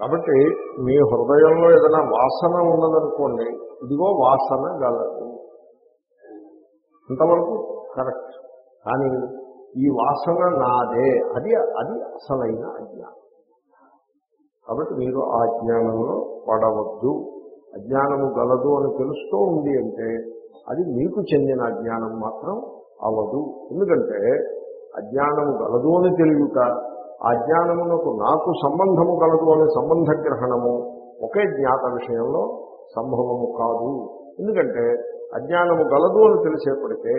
కాబట్టి మీ హృదయంలో ఏదైనా వాసన ఉన్నదనుకోండి ఇదిగో వాసన గలదు. ఇంతవరకు కరెక్ట్. కానీ ఈ వాసన నాదే. అది అది అసలైన అజ్ఞానం. కాబట్టి మీరు ఆ అజ్ఞానంలో పడవద్దు. అజ్ఞానము గలదు అని తెలుస్తూ ఉంది అంటే అది మీకు చెందిన అజ్ఞానం మాత్రం అవదు. ఎందుకంటే అజ్ఞానము గలదు అని తెలియట ఆ అజ్ఞానమునకు నాకు సంబంధము కలదు అనే సంబంధ గ్రహణము ఒకే జ్ఞాత విషయంలో సంభవము కాదు. ఎందుకంటే అజ్ఞానము గలదు అని తెలిసేప్పటికే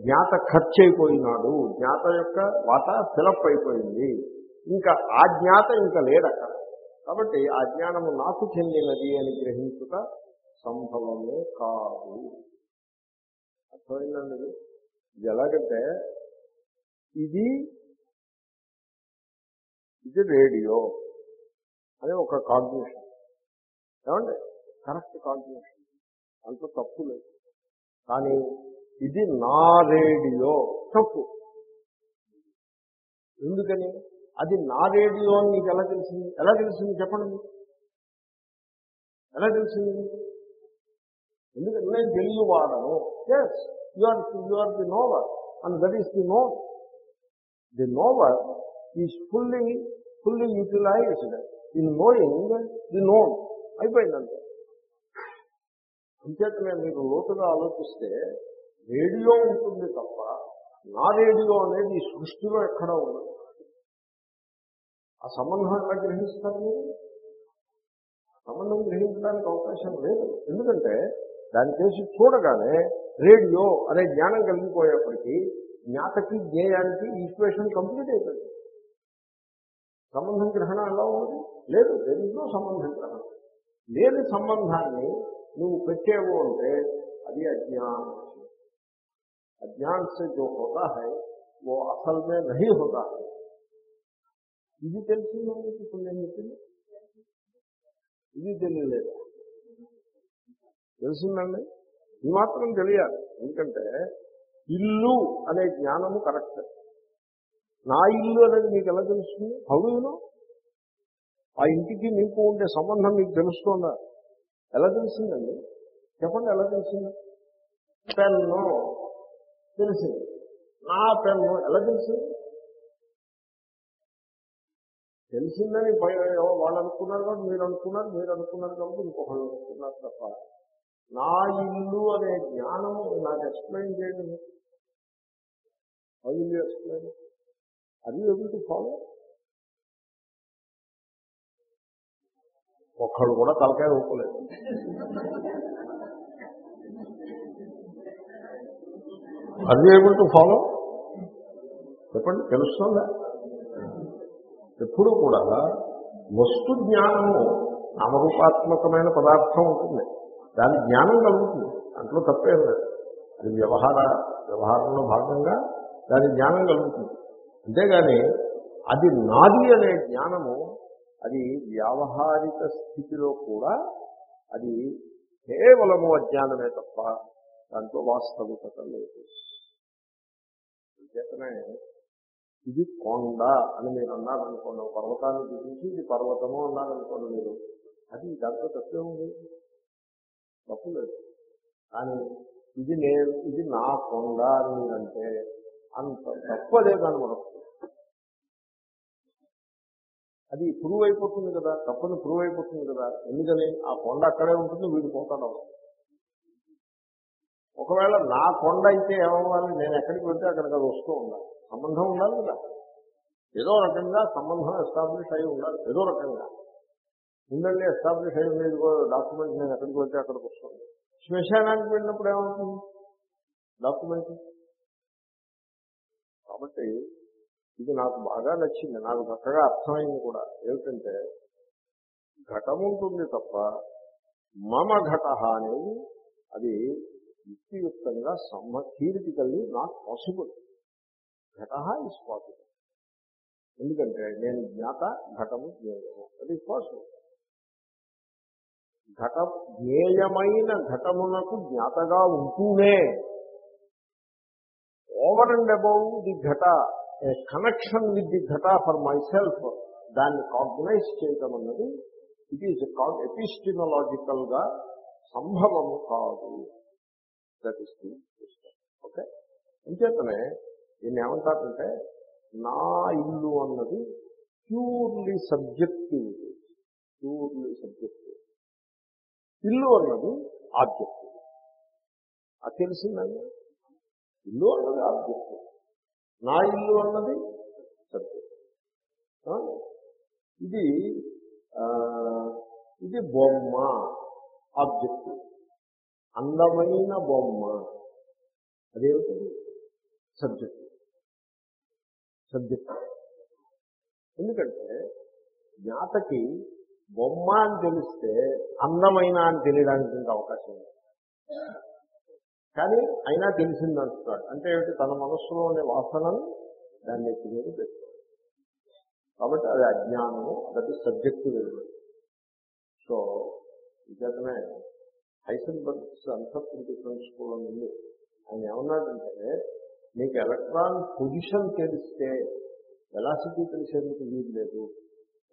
జ్ఞాత ఖర్చు అయిపోయినాడు జ్ఞాత యొక్క వాట ఫిలప్ అయిపోయింది ఇంకా ఆ జ్ఞాత ఇంకా లేడక కాబట్టి ఆ జ్ఞానము నాకు చెందినది అని గ్రహించుట సంభవమే కాదు. అర్థమైందండి ఇది? ఎలాగంటే ఇది ఇది రేడియో అని ఒక కాగ్నిషన్ ఏమండి? కరెక్ట్ కాగ్నిషన్ అంత తప్పు లేదు. కానీ ఇది నా రేడియో. తప్పు. ఎందుకని? అది నా రేడియో అని నీకు ఎలా తెలిసింది? ఎలా తెలిసింది చెప్పండి. ఎలా తెలిసింది? ఎందుకంటే నేను తెలియవాడను yes you are you are the knower and that is the know the knower is fully fully utilised in knowing the known అయిపోయిందంటే అంచేతనే మీరు లోతుగా ఆలోచిస్తే రేడియో ఉంటుంది తప్ప నా రేడియో అనేది ఈ సృష్టిలో ఎక్కడ ఉండదు. ఆ సంబంధం ఎలా గ్రహిస్తారు మీరు? సంబంధం గ్రహించడానికి అవకాశం లేదు. ఎందుకంటే దాని చేసి చూడగానే రేడియో అనే జ్ఞానం కలిగిపోయేప్పటికీ జ్ఞాతకి జ్ఞేయానికి ఈక్వేషన్ కంప్లీట్ అయిపోయింది. సంబంధం గ్రహణ ఎలా ఉన్నది లేదు దేనిలో సంబంధం గ్రహణం లేని సంబంధాన్ని నువ్వు పెట్టేవు అంటే అది అజ్ఞానం अज्ञान से जो होता है वो असल में नहीं होता है ఇది తెలిసిందండి ఇప్పుడు నేను చెప్పింది ఇది తెలియలేదు తెలిసిందండి ఈ మాత్రం తెలియాలి ఎందుకంటే ఇల్లు అనే జ్ఞానము కరెక్ట్ నా ఇల్లు అనేది మీకు ఎలా తెలుస్తుంది? హౌడును ఆ ఇంటికి మీకు ఉండే సంబంధం మీకు తెలుస్తుందా? ఎలా తెలిసిందండి? చెప్పండి ఎలా తెలిసింది? పెన్ను. తెలిసింది. నా పెన్ను. ఎలా తెలిసింది? తెలిసిందని వాళ్ళు అనుకున్నారు కాబట్టి మీరు అనుకున్నారు మీరు అనుకున్నారు కాబట్టి ఇంకొకళ్ళు అనుకున్నారు తప్ప. నా ఇల్లు అనే జ్ఞానము నాకు ఎక్స్ప్లెయిన్ చేయండి హౌ ఎక్స్ప్లెయిన్ అది ఏబుల్ టు ఫాలో ఒక్కడు కూడా తలకాయ ఊపలేదు. అది ఏబుల్ టు ఫాలో చెప్పండి తెలుస్తుందా? ఎప్పుడు కూడా వస్తు జ్ఞానము నామరూపాత్మకమైన పదార్థం ఉంటుంది. దాని జ్ఞానం కలుగుతుంది. దాంట్లో తప్పేం లేదు. అది వ్యవహార వ్యవహారంలో భాగంగా దాని జ్ఞానం కలుగుతుంది. అంతేగాని అది నాది అనే జ్ఞానము అది వ్యావహారిక స్థితిలో కూడా అది కేవలము అజ్ఞానమే తప్ప దాంట్లో వాస్తవికత లేదు. చేతనే ఇది కొండ అని మీరు అన్నారనుకోండి పర్వతాన్ని చూపించి ఇది పర్వతము అన్నారనుకోండి మీరు అది దాంట్లో తప్పే ఉంది. తప్పు లేదు. కానీ ఇది నేను ఇది నా కొండ అని మీరంటే అంత తప్పదే మనకు అది ప్రూవ్ అయిపోతుంది కదా తప్పని ప్రూవ్ అయిపోతుంది కదా. ఎందుకని? ఆ కొండ అక్కడే ఉంటుంది వీడు పోతాడు ఒకవేళ నా కొండ అయితే ఏమవ్వాలి? నేను ఎక్కడికి వెళ్తే అక్కడికి అది వస్తూ ఉండాలి. సంబంధం ఉండాలి కదా. ఏదో రకంగా సంబంధం ఎస్టాబ్లిష్ అయి ఉండాలి. ఏదో రకంగా. ఉండండి ఎస్టాబ్లిష్ అయి ఉండేది డాక్యుమెంట్ నేను ఎక్కడికి వెళ్తే అక్కడికి వస్తుంది. శ్మశానానికి వెళ్ళినప్పుడు ఏమవుతుంది? డాక్యుమెంట్ కాబట్టి ఇది నాకు బాగా నచ్చింది. నాకు చక్కగా అర్థమైంది కూడా. ఏమిటంటే ఘటం ఉంటుంది తప్ప మమ ఘట అనేది అది యుక్తియుక్తంగా సమ్మ థియరిటికల్లీ నాట్ పాసిబుల్ ఘట ఈజ్ పాసిబుల్ ఎందుకంటే నేను జ్ఞాత ఘటము జ్ఞేయము అది పాసిబుల్ ఘట జ్ఞేయమైన ఘటమునకు జ్ఞాతగా ఉంటూనే ఓవర్ అండ్ అబౌవ్ ది ఘట కనెక్షన్ విత్ ది ఘట ఫర్ మై సెల్ఫ్ దాన్ని కాగ్నైజ్ చేయటం అన్నది ఇట్ ఈజ్ కాల్డ్ ఎపిస్టిమలాజికల్గా సంభవము కాదు. దట్ ఈస్ ది ఓకే అంచేతనే దీన్ని ఏమంటారంటే నా ఇల్లు అన్నది ప్యూర్లీ సబ్జెక్టివ్ ప్యూర్లీ సబ్జెక్టివ్ ఇల్లు అన్నది ఆబ్జెక్టివ్ అది తెలిసిందండి ఇల్లు అన్నది ఆబ్జెక్టివ్ నా ఇల్లు అన్నది సబ్జెక్ట్ ఇది ఆ, ఇది బొమ్మ ఆబ్జెక్ట్ అందమైన బొమ్మ. అదేమిటది సబ్జెక్ట్ సబ్జెక్ట్ ఎందుకంటే జ్ఞాతకి బొమ్మ అని తెలిస్తే అందమైన అని తెలియడానికి ఇంకా అవకాశం ఉంది కానీ అయినా తెలిసిందంటున్నాడు అంటే ఏమిటి? తన మనస్సులో ఉండే వాసనను దాన్ని ఎత్తి మీద పెట్టుకోవాలి కాబట్టి అది అజ్ఞానము అది సబ్జెక్టు సబ్జెక్టివ్ ఎలిమెంట్. సో నిజమే హైసన్బర్గ్స్ అన్సర్టనిటీ ప్రిన్సిపల్ అని ఉంది. ఆయన ఏమన్నాడంటే మీకు ఎలక్ట్రాన్ పొజిషన్ తెలిస్తే వెలాసిటీ తెలిసేందుకు వీలు లేదు.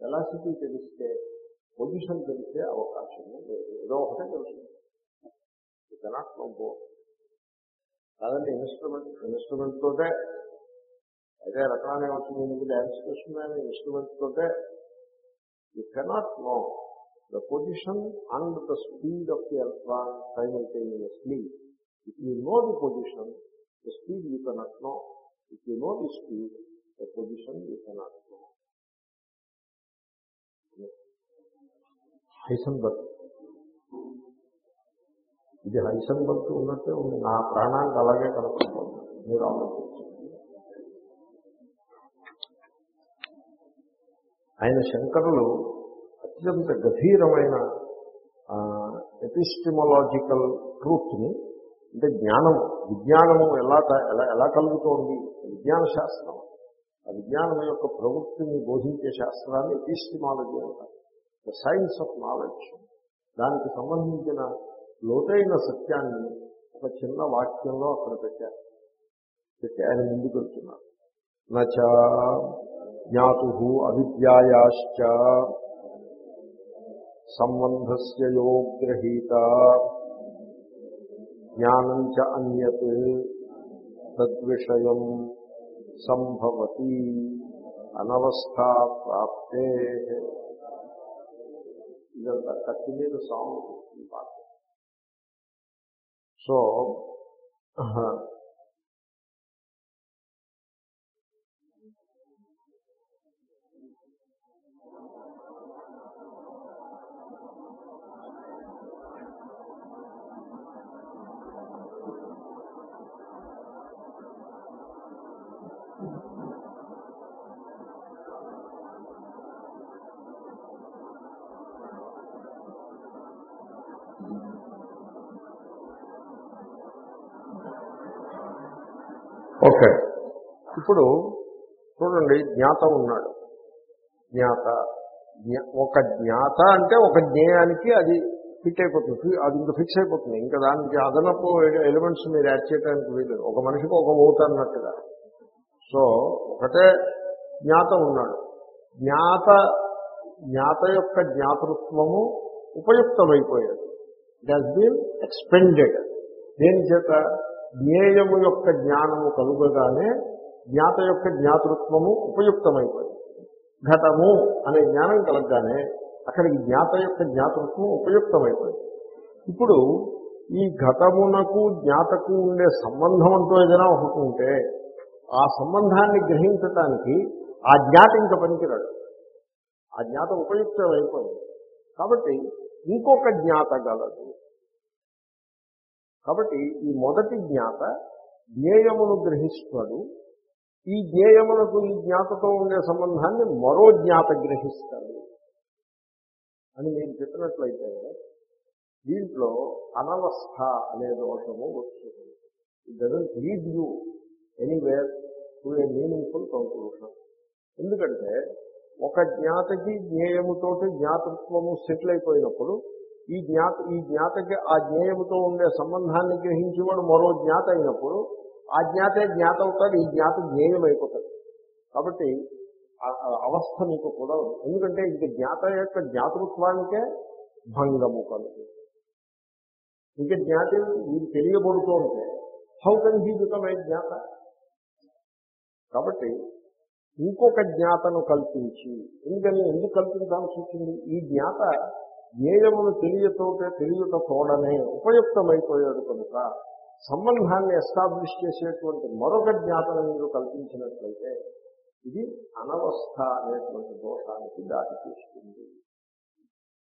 వెలాసిటీ తెలిస్తే పొజిషన్ తెలిసే అవకాశము లేదు. ఏదో ఒకటే తెలుస్తుంది కెనాట్ నో కాదండి ఇన్స్ట్రుమెంట్ ఇన్స్ట్రుమెంట్ తోటే. అయితే రకరానే వచ్చింది ఎందుకు డ్యాన్స్ చేస్తున్నాను ఇన్స్ట్రుమెంట్ తోటే. You cannot know the position and the speed of the electron simultaneously if you know the position the speed you cannot know if you know the speed the position you cannot know Heisenberg ఇది Heisenberg ఉన్నట్టే ఉంది. నా ప్రాణానికి అలాగే కనపడుతుంది. మీరు ఆలోచించండి. ఆయన శంకరులు అత్యంత గభీరమైన ఎపిస్టిమలాజికల్ ట్రూత్ని అంటే జ్ఞానము విజ్ఞానము ఎలా ఎలా ఎలా కలుగుతోంది? విజ్ఞాన శాస్త్రం ఆ విజ్ఞానం యొక్క ప్రవృత్తిని బోధించే శాస్త్రాన్ని ఎపిస్టిమాలజీ అంటారు. ద సైన్స్ ఆఫ్ నాలెడ్జ్ దానికి సంబంధించిన లోతైన సత్యాన్ని ఒక చిన్న వాక్యంలో అక్కడ పెట్టారు. పెట్టి ఆయన ముందుకు వెళ్తున్నారు. నచ జ్ఞాతు అవిద్యాయాశ్చ సంబంధస్య యో జ్ఞానం చ అన్యత్ తద్విషయం సంభవతి అనవస్థా ప్రాప్తే. ఇదంతా కత్తి మీద సాంగ్ ఈ పాట. సో ఇప్పుడు చూడండి జ్ఞాత ఉన్నాడు. జ్ఞాత జ్ఞా- ఒక జ్ఞాత అంటే ఒక జ్ఞేయానికి అది ఫిట్ అయిపోతుంది. ఫి- అది ఇంకా ఫిక్స్ అయిపోతుంది. ఇంకా దానికి అదనపు ఎలిమెంట్స్ మీరు యాడ్ చేయడానికి వీలు ఒక మనిషికి ఒక ఓటు అన్నట్టుగా. సో ఒకటే జ్ఞాత ఉన్నాడు. జ్ఞాత జ్ఞాత యొక్క జ్ఞాతృత్వము ఉపయుక్తమైపోయేది. ఇట్ హాస్ బీన్ ఎక్స్పెండెడ్ దేని చేత? జ్ఞేయము యొక్క జ్ఞానము కలుగగానే జ్ఞాత యొక్క జ్ఞాతృత్వము ఉపయుక్తమైపోయింది. ఘటము అనే జ్ఞానం కలగగానే అక్కడికి జ్ఞాత యొక్క జ్ఞాతృత్వం ఉపయుక్తమైపోయింది. ఇప్పుడు ఈ ఘటమునకు జ్ఞాతకు ఉండే సంబంధం అంటూ ఏదైనా ఒకటి ఉంటే ఆ సంబంధాన్ని గ్రహించటానికి ఆ జ్ఞాత ఇంకా పనికిరాడు ఆ జ్ఞాత ఉపయుక్తం అయిపోయింది కాబట్టి ఇంకొక జ్ఞాత గలదు. కాబట్టి ఈ మొదటి జ్ఞాత జ్ఞేయమును గ్రహిస్తాడు. ఈ జ్ఞేయమునకు ఈ జ్ఞాతతో ఉండే సంబంధాన్ని మరో జ్ఞాత గ్రహిస్తాడు. అని నేను చెప్పినట్లయితే దీంట్లో అనవస్థ అనే దోషము వస్తుంది. It doesn't lead you anywhere to a meaningful conclusion ఎందుకంటే ఒక జ్ఞాతకి జ్ఞేయముతోటి జ్ఞాతృత్వము సెటిల్ అయిపోయినప్పుడు ఈ జ్ఞాత ఈ జ్ఞాతకి ఆ జ్ఞేయముతో ఉండే సంబంధాన్ని గ్రహించేవాడు మరో జ్ఞాత అయినప్పుడు ఆ జ్ఞాతే జ్ఞాత అవుతాడు ఈ జ్ఞాత జ్ఞేయం అయిపోతాడు కాబట్టి ఆ- అవస్థ మీకు కూడా ఎందుకంటే ఇంక జ్ఞాత యొక్క జ్ఞాతృత్వానికే భంగము కలుగు. ఇంకా జ్ఞాతి మీకు తెలియబడుతూ ఉంటే how can he become a జ్ఞాత? కాబట్టి ఇంకొక జ్ఞాతను కల్పించి ఎందుకని ఎందుకు కల్పించాల్సి వచ్చింది? ఈ జ్ఞాత జ్ఞేయమును తెలియతోటే తెలియట తోడనే ఉపయుక్తమైపోయాడు కనుక సంబంధాన్ని ఎస్టాబ్లిష్ చేసేటువంటి మరొక జ్ఞాతను మీరు కల్పించినట్లయితే ఇది అనవస్థ అనేటువంటి దోషానికి దారి తీస్తుంది.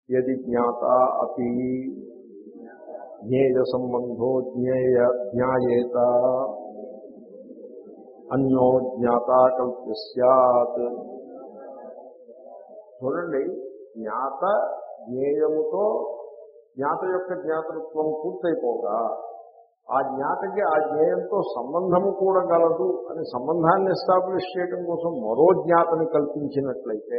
యది జ్ఞాత అతి జ్ఞేయ సంబంధో జ్ఞేయ జ్ఞాయేత అన్యో జ్ఞాత కల్ప్య సత్ చూడండి జ్ఞాత జ్ఞేయముతో జ్ఞాత యొక్క జ్ఞాతృత్వం పూర్తయిపోగా ఆ జ్ఞాతకి ఆ జ్ఞేయంతో సంబంధము కూడా గలదు అని సంబంధాన్ని ఎస్టాబ్లిష్ చేయడం కోసం మరో జ్ఞాతని కల్పించినట్లయితే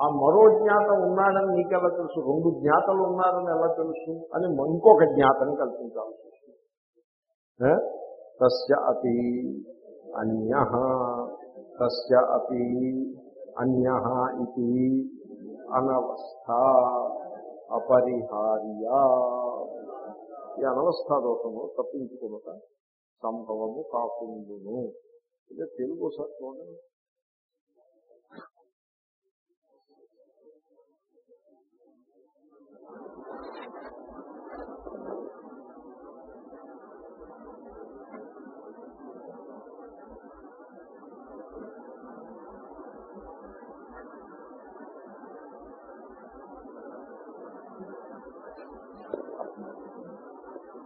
ఆ మరో జ్ఞాత ఉన్నాడని నీకెలా తెలుసు? రెండు జ్ఞాతలు ఉన్నారని ఎలా తెలుసు? అని ఇంకొక జ్ఞాతని కల్పించాల్సి వస్తుంది. తస్య అతి అన్య తస్య అతి అన్య ఇది అనవస్థ అపరిహార్యా. ఈ అనవస్థా దోషము తప్పించుకునుట సంభవము కాకుండును. ఇదే తెలుగు సార్ చూడండి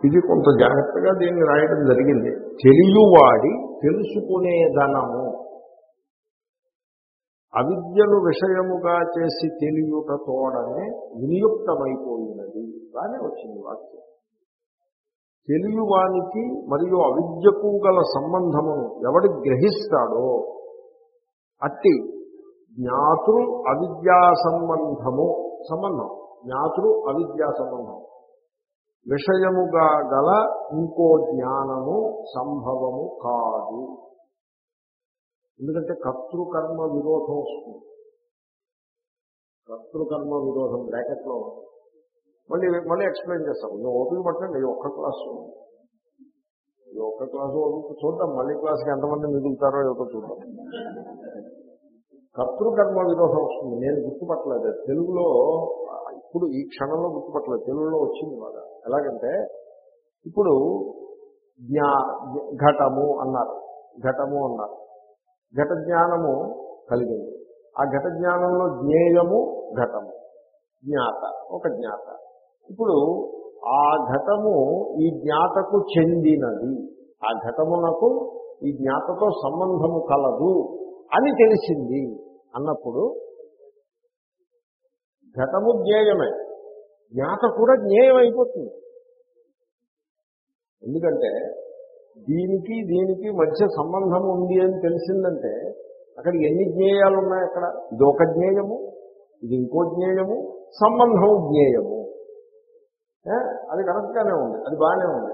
ఇది కొంత జాగ్రత్తగా దీన్ని రాయడం జరిగింది. తెలియవాడి తెలుసుకునే ధనము. అవిద్యను విషయముగా చేసి తెలియుట తోడనే వినియుక్తమైపోయినది బాగానే వచ్చింది వాక్యం. తెలియవానికి మరియు అవిద్యకు గల సంబంధమును ఎవడు గ్రహిస్తాడో అట్టి జ్ఞాతృ అవిద్యా సంబంధము సంబంధం. జ్ఞాతృ అవిద్యా సంబంధం. విషయముగా గల ఇంకో జ్ఞానము సంభవము కాదు. ఎందుకంటే కర్తృకర్మ విరోధం వస్తుంది. కర్తృకర్మ విరోధం బ్రాకెట్లో మళ్ళీ మళ్ళీ ఎక్స్ప్లెయిన్ చేస్తాం. నేను ఓపిక పట్టండి ఈ ఒక్క క్లాసు ఈ ఒక్క క్లాసు ఓపిక చూద్దాం మళ్ళీ క్లాస్కి ఎంతమంది మిగులుతారో ఏదో చూద్దాం. కర్తృకర్మ విరోధం వస్తుంది. నేను గుర్తుపట్టలేదు. తెలుగులో ఇప్పుడు ఈ క్షణంలో గుర్తుపట్టలేదు. తెలుగులో వచ్చింది బాగా. ఎలాగంటే ఇప్పుడు జ్ఞా ఘటము అన్నారు. ఘటము అన్నారు. ఘట జ్ఞానము కలిగింది. ఆ ఘట జ్ఞానంలో జ్ఞేయము ఘటము. జ్ఞాత ఒక జ్ఞాత. ఇప్పుడు ఆ ఘటము ఈ జ్ఞాతకు చెందినది. ఆ ఘటమునకు ఈ జ్ఞాతతో సంబంధము కలదు అని తెలిసింది. అన్నప్పుడు ఘటము జ్ఞేయమే. జ్ఞాత కూడా జ్ఞేయం అయిపోతుంది. ఎందుకంటే దీనికి దీనికి మధ్య సంబంధం ఉంది అని తెలిసిందంటే అక్కడ ఎన్ని జ్ఞేయాలు ఉన్నాయి అక్కడ? ఇది ఒక జ్ఞేయము ఇది ఇంకో జ్ఞేయము సంబంధం జ్ఞేయము. అది కరెక్ట్గానే ఉంది అది బాగానే ఉంది.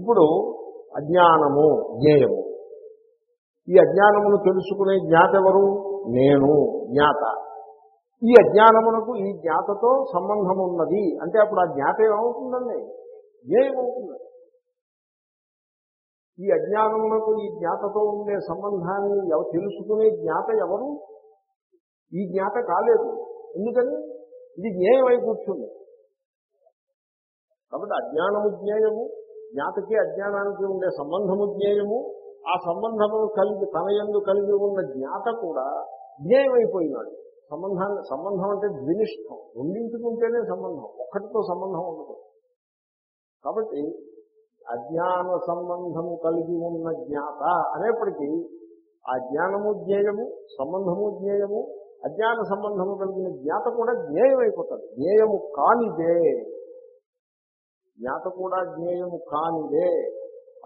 ఇప్పుడు అజ్ఞానము జ్ఞేయము. ఈ అజ్ఞానమును తెలుసుకునే జ్ఞాత ఎవరు నేను జ్ఞాత. ఈ అజ్ఞానమునకు ఈ జ్ఞాతతో సంబంధం ఉన్నది అంటే అప్పుడు ఆ జ్ఞాత ఏమవుతుందండి? జ్ఞేయమవుతుంది ఈ అజ్ఞానమునకు ఈ జ్ఞాతతో ఉండే సంబంధాన్ని తెలుసుకునే జ్ఞాత ఎవరు? ఈ జ్ఞాత కాలేదు. ఎందుకని? ఇది జ్ఞేయమై కూర్చుంది. కాబట్టి అజ్ఞానము జ్ఞేయము జ్ఞాతకి అజ్ఞానానికి ఉండే సంబంధము జ్ఞేయము ఆ సంబంధము కలిగి తన ఎందు కలిగి ఉన్న జ్ఞాత కూడా జ్ఞేయమైపోయినాడు. సంబంధాన్ని సంబంధం అంటే ద్వినిష్టం. రెండింటికి ఉంటేనే సంబంధం. ఒక్కటితో సంబంధం ఉండదు. కాబట్టి అజ్ఞాన సంబంధము కలిగి ఉన్న జ్ఞాత అనేప్పటికీ ఆ జ్ఞానము జ్ఞేయము సంబంధము జ్ఞేయము అజ్ఞాన సంబంధము కలిగిన జ్ఞాత కూడా జ్ఞేయం అయిపోతుంది జ్ఞేయము కానిదే. జ్ఞాత కూడా జ్ఞేయము కానిదే.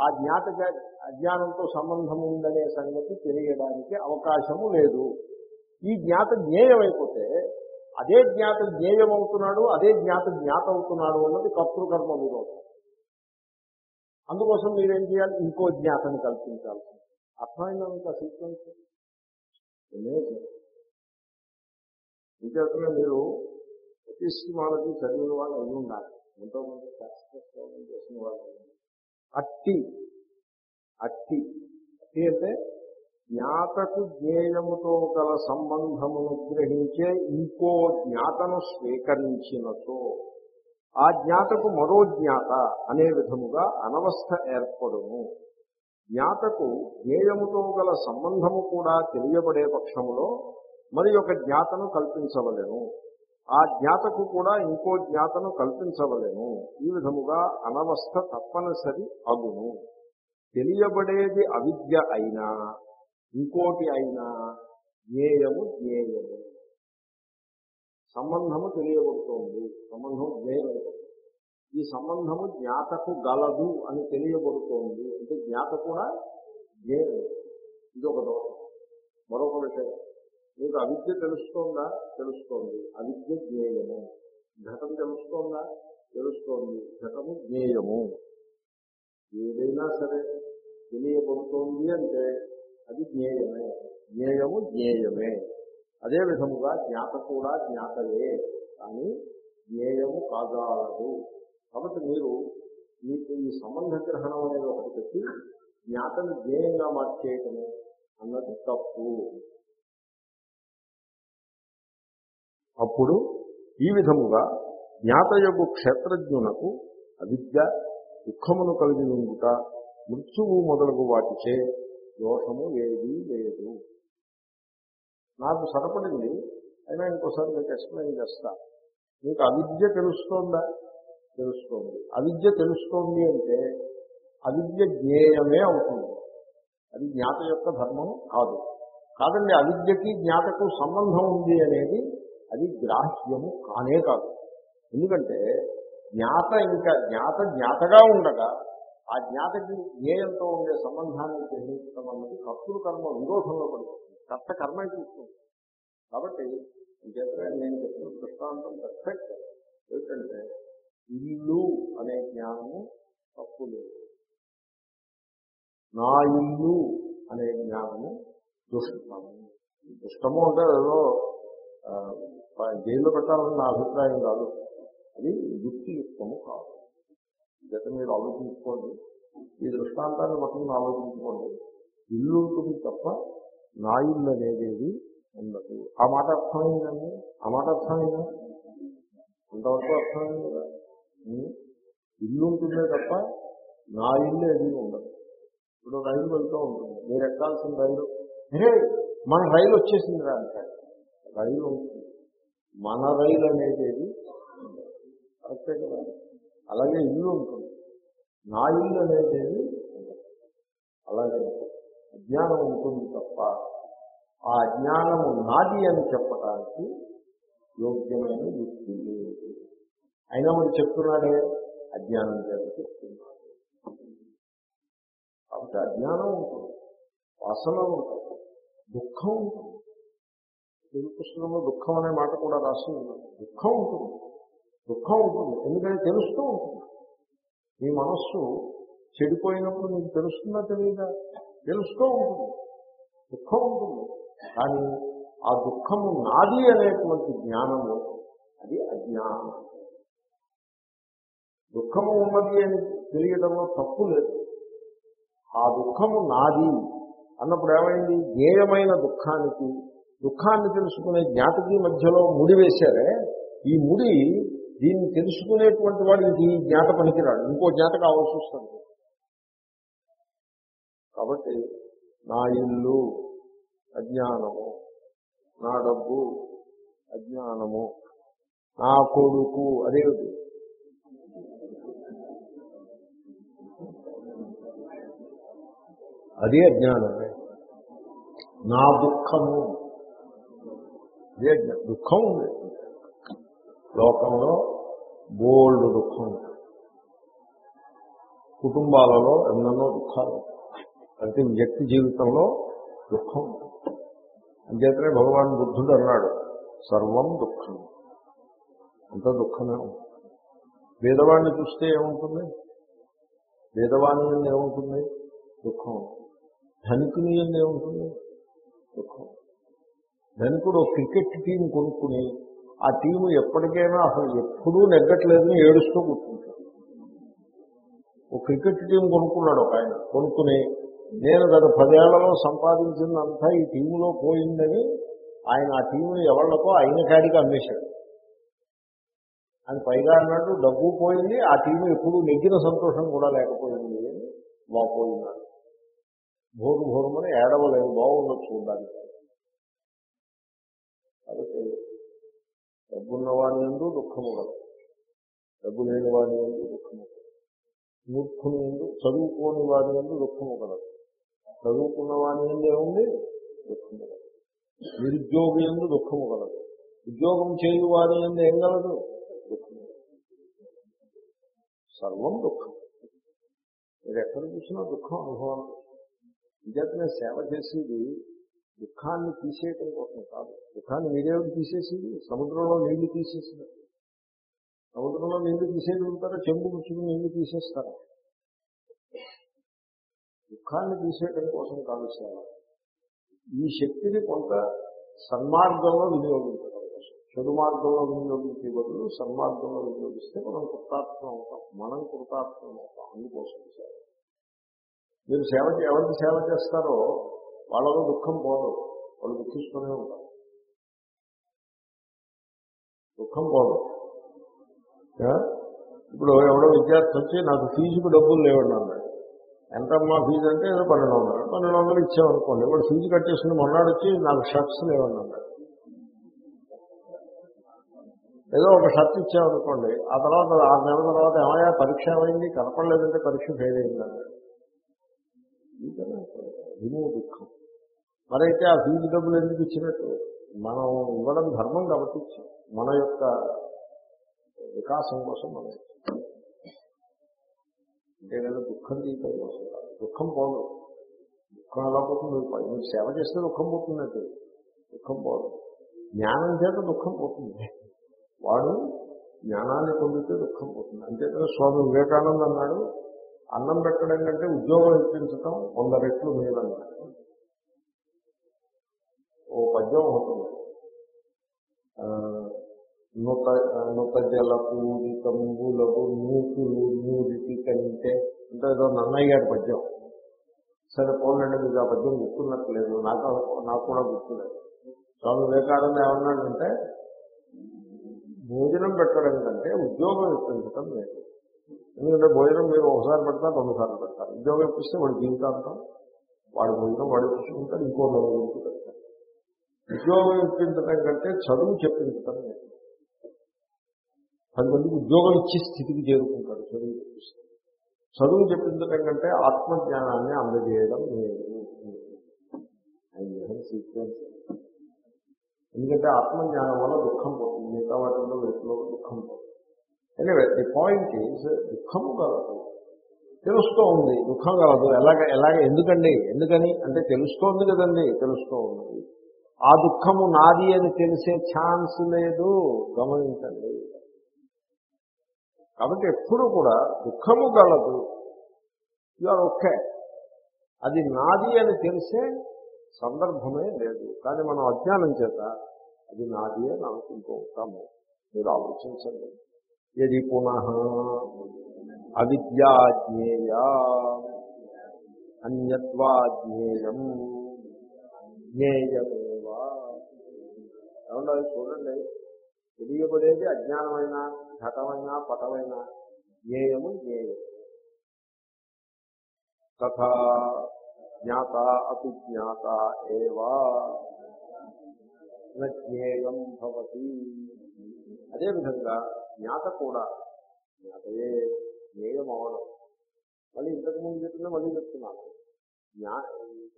ఆ జ్ఞాతకి అజ్ఞానంతో సంబంధం ఉందనే సంగతి తెలియడానికి అవకాశము లేదు. ఈ జ్ఞాత జ్ఞేయమైపోతే అదే జ్ఞాత జ్ఞేయమవుతున్నాడు అదే జ్ఞాత జ్ఞాత అవుతున్నాడు అన్నది కర్తృకర్మ విరోధం. అందుకోసం మీరేం చేయాలి? ఇంకో జ్ఞాతని కల్పించాల్సి అర్థమైందా మీకు ఆ సీక్వెన్స్? ఇంకేతనే మీరు ఎపిస్టిమాలజీ చదివిన వాళ్ళు అయి ఉండాలి. ఎంతోమంది శాస్త్రశ్రవణం చేసిన వాళ్ళు అట్టి. అట్టి. అట్టి అంటే జ్ఞాతకు జ్ఞేయముతో గల సంబంధమును గ్రహించే ఇంకో జ్ఞాతను స్వీకరించినచో. ఆ జ్ఞాతకు మరో జ్ఞాత అనే విధముగా అనవస్థ ఏర్పడును. జ్ఞాతకు జ్ఞేయముతో గల సంబంధము కూడా తెలియబడే పక్షములో మరి ఒక జ్ఞాతను కల్పించవలేను. ఆ జ్ఞాతకు కూడా ఇంకో జ్ఞాతను కల్పించవలేను. ఈ విధముగా అనవస్థ తప్పనిసరి అగును. తెలియబడేది అవిద్య అయినా ఇంకోటి అయినా జ్ఞేయము జ్ఞేయము సంబంధము తెలియబడుతోంది. సంబంధం జ్ఞేయమైపోతుంది ఈ సంబంధము జ్ఞాతకు గలదు అని తెలియబడుతోంది. అంటే జ్ఞాత కూడా జ్ఞేయం ఇది ఒక దోషం. మరొక విషయం. మీకు అవిద్య తెలుస్తోందా? తెలుస్తోంది. అవిద్య జ్ఞేయము ఘటం తెలుస్తోందా? తెలుస్తోంది. ఘటము జ్ఞేయము ఏదైనా సరే తెలియబడుతోంది అంటే అది జ్ఞేయమే జ్ఞేయము జ్ఞేయమే అదే విధముగా జ్ఞాత కూడా జ్ఞాతయే. కానీ జ్ఞేయము కాదాలదు కాబట్టి మీరు మీకు ఈ సంబంధ గ్రహణం అనేది ఒకటి పెట్టి జ్ఞాతను జ్ఞేయంగా మార్చేయటము అన్నది తప్పు. అప్పుడు ఈ విధముగా జ్ఞాతయగు క్షేత్రజ్ఞునకు అవిద్య దుఃఖమును కలిగి ఉండుట మృత్యువు మొదలగు వాటిచే దోషము ఏదీ లేదు. నాకు సరిపడింది అయినా ఇంకోసారి మీకు ఎక్స్ప్లెయిన్ చేస్తా. మీకు అవిద్య తెలుస్తోందా? తెలుస్తోంది. అవిద్య తెలుస్తోంది అంటే అవిద్య జ్ఞేయమే అవుతుంది. అది జ్ఞాత యొక్క ధర్మం కాదు. కాదండి అవిద్యకి జ్ఞాతకు సంబంధం ఉంది అనేది అది గ్రాహ్యము కానే కాదు. ఎందుకంటే జ్ఞాత ఇంకా జ్ఞాత జ్ఞాతగా ఉండగా ఆ జ్ఞాతకి జ్ఞేయంతో ఉండే సంబంధాన్ని గ్రహించడం అన్నది కర్తృ కర్మ విరోధంలో పడిపోతుంది. కర్త కర్మే చూస్తుంది కాబట్టి ఇంకేతనే నేను చెప్పిన దృష్టాంతం పర్ఫెక్ట్ ఏంటంటే ఇల్లు అనే జ్ఞానము తప్పు లేదు. నా ఇల్లు అనే జ్ఞానము దుష్టము. దుష్టము అంటే ఏదో జైల్లో పెట్టాలని నా అభిప్రాయం కాదు. అది యుక్తియుక్తము కాదు. గత మీరు ఆలోచించుకోండి. ఈ దృష్టాంతాన్ని మొత్తం ఆలోచించుకోండి. ఇల్లు ఉంటుంది తప్ప నా ఇల్లు అనేది ఉండదు. ఆ మాట అర్థమైందండి? ఆ మాట అర్థమైందా? అంతవరకు అర్థమైంది కదా? ఇల్లు ఉంటుందే తప్ప నా ఇల్లు ఏది ఉండదు. ఇప్పుడు రైలు వెళ్తూ ఉంటుంది. మీరు ఎక్కాల్సిన రైలు. అరే మన రైలు వచ్చేసింది రా అంటారు. రైలు ఉంటుంది. మన రైలు అనేది ఏది కరెక్టే కదా? అలాగే ఇల్లు ఉంటుంది. నా ఇల్లు అనేది అలాగే అజ్ఞానం ఉంటుంది తప్ప ఆ అజ్ఞానము నాది అని చెప్పడానికి యోగ్యమైన యుక్తి లేదు. అయినా మరి చెప్తున్నాడే అజ్ఞానం చేత చెప్తున్నాడు. కాబట్టి అజ్ఞానం ఉంటుంది వాసన ఉంటుంది దుఃఖం ఉంటుంది. శ్రీకృష్ణంలో దుఃఖం అనే మాట కూడా రాసి ఉన్నాడు. దుఃఖం ఉంటుంది. దుఃఖం ఉంటుంది. ఎందుకంటే తెలుస్తూ ఉంటుంది. మీ మనస్సు చెడిపోయినప్పుడు మీకు తెలుస్తుందా తెలియదా? తెలుస్తూ ఉంటుంది. దుఃఖం ఉంటుంది. కానీ ఆ దుఃఖము నాది అనేటువంటి జ్ఞానము అది అజ్ఞానం. దుఃఖము ఉన్నది అని తెలియడంలో తప్పు లేదు. ఆ దుఃఖము నాది అన్నప్పుడు ఏమైంది? జ్ఞేయమైన దుఃఖానికి దుఃఖాన్ని తెలుసుకునే జ్ఞాతికి మధ్యలో ముడి వేశారే. ఈ ముడి దీన్ని తెలుసుకునేటువంటి వాడు ఇంక ఈ జ్ఞాత పనికిరాడు. ఇంకో జ్ఞాత కావాల్సి వస్తుంది. కాబట్టి నా ఇల్లు అజ్ఞానము నా డబ్బు అజ్ఞానము నా కొడుకు అదేమిటి అదే అజ్ఞానమే. నా దుఃఖము. అదే దుఃఖం ఉంది. లోకంలో బోల్డ్ దుఃఖం ఉంటుంది. కుటుంబాలలో ఎన్నెన్నో దుఃఖాలు అంటే ప్రతి వ్యక్తి జీవితంలో దుఃఖం ఉంటుంది. అంచేతనే భగవాన్ బుద్ధుడు అన్నాడు సర్వం దుఃఖం. అంత దుఃఖమే ఉంటుంది. వేదవాణ్ణి చూస్తే ఏముంటుంది? వేదవాణి ఎందు ఏముంటుంది? దుఃఖం ధనికుని ఎందు ఏముంటుంది? దుఃఖం ధనికుడు క్రికెట్ టీం కొనుక్కుని ఆ టీము ఎప్పటికైనా అసలు ఎప్పుడూ నెగ్గట్లేదని ఏడుస్తూ కూర్చుంటాడు. ఒక క్రికెట్ టీం కొనుక్కున్నాడు ఒక ఆయన. కొనుక్కుని నేను గత పదేళ్ళలో సంపాదించిందంతా ఈ టీములో పోయిందని ఆయన ఆ టీముని ఎవళ్ళకో అయిన కాడికి అమ్మేశాడు. అని పైగా అన్నాడు డబ్బు పోయింది ఆ టీము ఎప్పుడు నెగ్గిన సంతోషం కూడా లేకపోయింది అని వాపోయినాడు భోరు భోరుమని ఏడవలేదు బాగుండదు చూడడానికి. కాబట్టి డబ్బున్న వాడి ఎందు దుఃఖము కలదు డబ్బు లేని వాడి ఎందు దుఃఖము కలదు మూర్ఖుని ఎందు చదువుకోని వాడి ఎందు దుఃఖము కలదు చదువుకున్న వాడి ఎందు ఏముంది దుఃఖము కలదు నిరుద్యోగి ఎందు దుఃఖము కలదు ఉద్యోగం చేయు వాడి ఎందు ఏం కలదు దుఃఖము సర్వం దుఃఖం. మీరు ఎక్కడ చూసినా దుఃఖం అనుభవం నిజంగా సేవ చేసేది దుఃఖాన్ని తీసేయటం కోసం కాదు. దుఃఖాన్ని మీరేమి తీసేసింది సముద్రంలో నీళ్ళు తీసేసినట్టు సముద్రంలో నీళ్ళు తీసేయగలుగుతారా చెంబు ముచ్చుకుని నీళ్ళు తీసేస్తారా? దుఃఖాన్ని తీసేయటం కోసం కాదు సేవ ఈ శక్తిని కొంత సన్మార్గంలో వినియోగించడం కోసం. చెడు మార్గంలో వినియోగించే బదులు సన్మార్గంలో వినియోగిస్తే మనం కృతార్థం అవుతాం. మనం కృతార్థం అవుతాం అందుకోసం సేవ మీరు సేవ ఎవరికి సేవ చేస్తారో వాళ్ళలో దుఃఖం పోదు. వాళ్ళు దుఃఖిస్తూనే ఉంటారు. దుఃఖం పోదు. ఇప్పుడు ఎవడో విద్యార్థి వచ్చి నాకు ఫీజుకు డబ్బులు లేవన్నాడు ఎంతమ్మా ఫీజు అంటే ఏదో పన్నెండు వందలు. పన్నెండు వందలు ఇచ్చామనుకోండి. ఇప్పుడు ఫీజు కట్టేసిన మొన్నాడు వచ్చి నాకు షర్ట్స్ లేవండి ఏదో ఒక షర్ట్ ఇచ్చామనుకోండి ఆ తర్వాత ఆరు నెలల తర్వాత ఏమయ్యా పరీక్ష ఏమైంది? కనపడలేదంటే పరీక్ష ఫెయిల్ అయింది దుఃఖం. మరైతే ఆ ఫీజు డబ్బులు ఎందుకు ఇచ్చినట్టు? మనం ఇవ్వడం ధర్మం కాబట్టి ఇచ్చాం. మన యొక్క వికాసం కోసం మనం ఇచ్చాం. అంతేగాని దుఃఖం తీయటం కోసం దుఃఖం పోదు. దుఃఖం ఎలా పోతుంది? మీరు సేవ చేస్తే దుఃఖం పోతున్నట్టు. దుఃఖం పోదు. జ్ఞానం చేత దుఃఖం పోతుంది. వాడు జ్ఞానాన్ని పొందితే దుఃఖం పోతుంది. అంతేకాదు స్వామి వివేకానంద అన్నాడు అన్నం పెట్టడం కంటే ఉద్యోగం ఇప్పించటం వంద రెట్లు మేలన్నాడు ఓ పద్యం ఉంటుంది. ఆ, నుత నుత జల పూరితంబులకు నూతులు నూరిటి కంటే అంటే ఏదో నన్నయ్య గారి పద్యం. సరే పోలండి మీకు ఆ పద్యం గుర్తున్నట్లేదు. నాకు నాకు కూడా గుర్తులేదు. స్వామి వివేకానంద ఏమన్నాడంటే భోజనం పెట్టడం కంటే ఉద్యోగం ఇప్పించడం లేదు. ఎందుకంటే భోజనం మీరు ఒకసారి పెడతారు రెండుసార్లు పెడతారు. ఉద్యోగం ఇప్పిస్తే వాడి జీవితాంతం వాడి భోజనం వాడు ఇప్పించుకుంటాడు ఇంకో నలుగురికి పెడతారు ఉద్యోగం ఇప్పించడం కంటే చదువు చెప్పించటం లేదు. పది మందికి ఉద్యోగం ఇచ్చే స్థితికి చేరుకుంటాడు చదువు చెప్పిస్తే. చదువు చెప్పించడం కంటే ఆత్మజ్ఞానాన్ని అందజేయడం లేదు. సీక్వెన్స్. ఎందుకంటే ఆత్మజ్ఞానం వల్ల దుఃఖం పోతుంది. మిగతా వాటిలో వీటిలో దుఃఖం పోతుంది. ఎనివే ది పాయింట్ ఈజ్ దుఃఖము కలదు తెలుస్తూ ఉంది దుఃఖం కలదు ఎలాగ ఎలాగ ఎందుకండి? ఎందుకని? అంటే తెలుస్తోంది కదండి. తెలుస్తూ ఉన్నది ఆ దుఃఖము నాది అని తెలిసే ఛాన్స్ లేదు. గమనించండి. కాబట్టి ఎప్పుడు కూడా దుఃఖము గలదు. Are okay. అది నాది అని తెలిసే సందర్భమే లేదు. కానీ మనం అజ్ఞానం చేత అది నాది అని అనుకుంటూ ఉంటాము. మీరు ఆలోచించండి. ఇది పునః అవిద్యాజ్ఞేయ అన్యత్వాజ్ఞేయం జ్ఞేయమే ఏమన్నా చూడండి. తెలియబడేది అజ్ఞానమైన ఘటమైన పటమైన జ్ఞేయము జ్ఞేయము. తథా జ్ఞాత అతి జ్ఞాత ఏవా. జ్ఞేయం భవతి. అదేవిధంగా జ్ఞాత కూడా జ్ఞాతయే జ్ఞేయం అవడం మళ్ళీ ఇంతకుముందు చెప్పిన మళ్ళీ చెప్తున్నాను.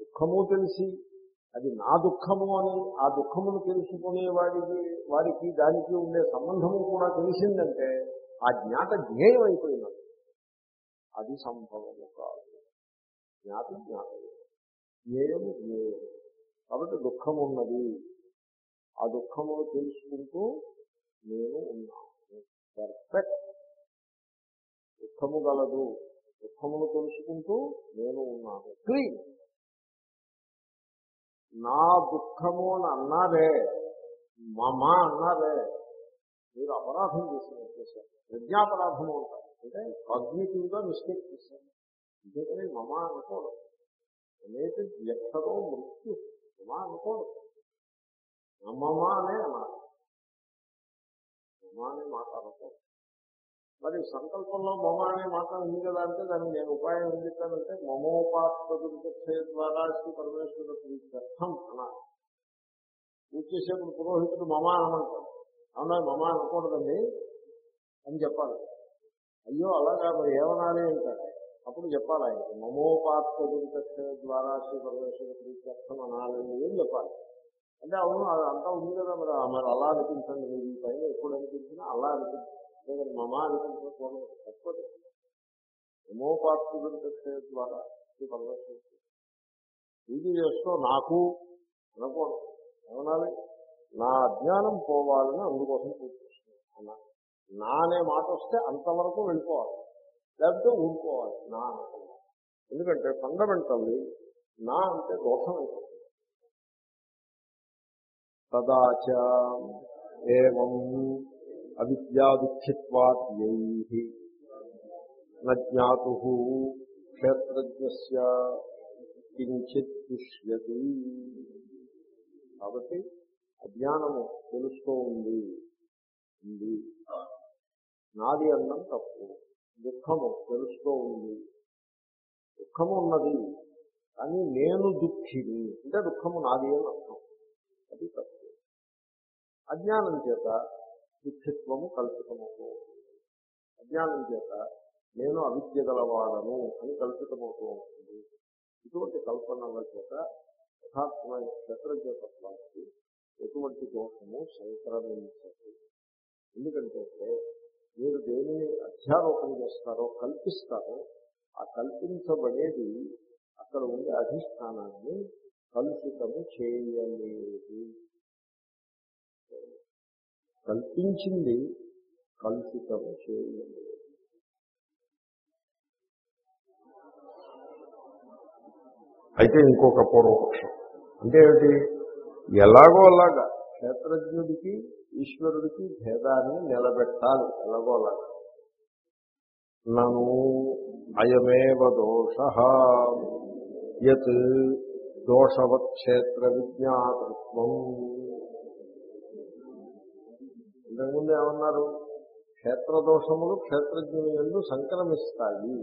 దుఃఖము తెలిసి అది నా దుఃఖము అని ఆ దుఃఖమును తెలుసుకునే వాడికి వారికి దానికి ఉండే సంబంధము కూడా తెలిసిందంటే ఆ జ్ఞాత జ్ఞేయం అయిపోయినది అది సంభవము కాదు. జ్ఞాత జ్ఞాతమే జ్ఞేయము జ్ఞేయము. కాబట్టి దుఃఖం ఉన్నది. ఆ దుఃఖమును తెలుసుకుంటూ నేను ఉన్నాను. పర్ఫెక్ట్ దుఃఖము గలదు. దుఃఖమును తెలుసుకుంటూ నేను ఉన్నాను. క్లీన్ నా దుఃఖము అని అన్నారే మమ అన్నారే మీరు అపరాధం చేసిన చేశారు. ప్రజ్ఞాపరాధము అంటారు. అంటే కాగ్నిటివ్గా మిస్టేక్ చేశారు. అంతేకాని మమ అనుకోడు. అనేక వ్యక్తలో మృత్యు. మమ అనుకోడు. మమ అనే అన్నారు మమ అనే మాట అనుకోడు. మరి సంకల్పంలో మమ అనే మాట ఉంది కదా అంటే దానికి నేను ఉపాయం ఏం చెప్పానంటే మమోపాత్మే ద్వారా శ్రీ పరమేశ్వర ప్రీత్యర్థం అన్నారు పూజ చేసేప్పుడు పురోహితుడు మమ అనమంటాడు అవునా మమ అనకూడదండి అని చెప్పాలి. అయ్యో అలాగా మరి ఏమనాలి అంటాడు అప్పుడు చెప్పాలి ఆయన మమోపాత్మే ద్వారా శ్రీ పరమేశ్వర ప్రీత్యర్థం అనాలండి అని చెప్పాలి. అంటే అవును అది అంతా ఉంది కదా మరి మరి అలా అనిపించండి మీరు ఈ పైన ఎప్పుడు అనిపించినా అలా అనిపించండి. లేదంటే మమ అనిపించకూడదు తప్పదు. మమోపాత్మే ద్వారా శ్రీ పరమేశ్వర ఇది చేస్తూ నాకు అనకూడదు ఏమనాలి? నా అజ్ఞానం పోవాలని అందుకోసం పూర్తిస్తున్నాను చేస్తున్నాను. నా అనే మాట వస్తే అంతవరకు వెళ్ళిపోవాలి. లేకపోతే ఊరుకోవాలి. నా ఎందుకంటే ఫండమెంటల్లీ నా అంటే దోషం అయిపోతుంది. తదాచ ఏం అవిద్యాదుఃఖిత్వాద్యై జ్ఞాతు క్షేత్రజ్ఞ కించిత్ దుష్యతి కాబట్టి అజ్ఞానము తెలుస్తూ ఉంది. ఉంది. నాది అన్నం తప్పు. దుఃఖము తెలుస్తూ ఉంది. దుఃఖము ఉన్నది. కానీ నేను దుఃఖిని. అంటే దుఃఖము నాది అని అర్థం. అది తప్పు. అజ్ఞానం చేత దుఃఖిత్వము కల్పితమవుతూ ఉంటుంది. అజ్ఞానం చేత నేను అవిద్య గలవాడను అని కల్పితమవుతూ ఉంటుంది. ఇటువంటి కల్పనల చేత యథార్థమైన క్షేత్రజ్ఞతత్వానికి ఎటువంటి దోషము సంక్రమించదు ఎందుకంటే మీరు దేనిని అధ్యారోపణ చేస్తారో కల్పిస్తారో ఆ కల్పించబడేది అక్కడ ఉండే అధిష్టానాన్ని కలుషితము చేయలేదు. కల్పించింది కలుషితము చేయలేదు అయితే ఇంకొక పూర్వపక్షం. అంటే ఏమిటి? ఎలాగో అలాగా. క్షేత్రజ్ఞుడికి ఈశ్వరుడికి భేదాన్ని నిలబెట్టాలి. ఎలాగో అలాగా. నను అయమేవ దోష. యత్ దోషవత్ క్షేత్ర విజ్ఞాతృత్వం ఇంతకుముందు ఏమన్నారు క్షేత్ర దోషములు క్షేత్రజ్ఞుని ఎందు సంక్రమిస్తాయి.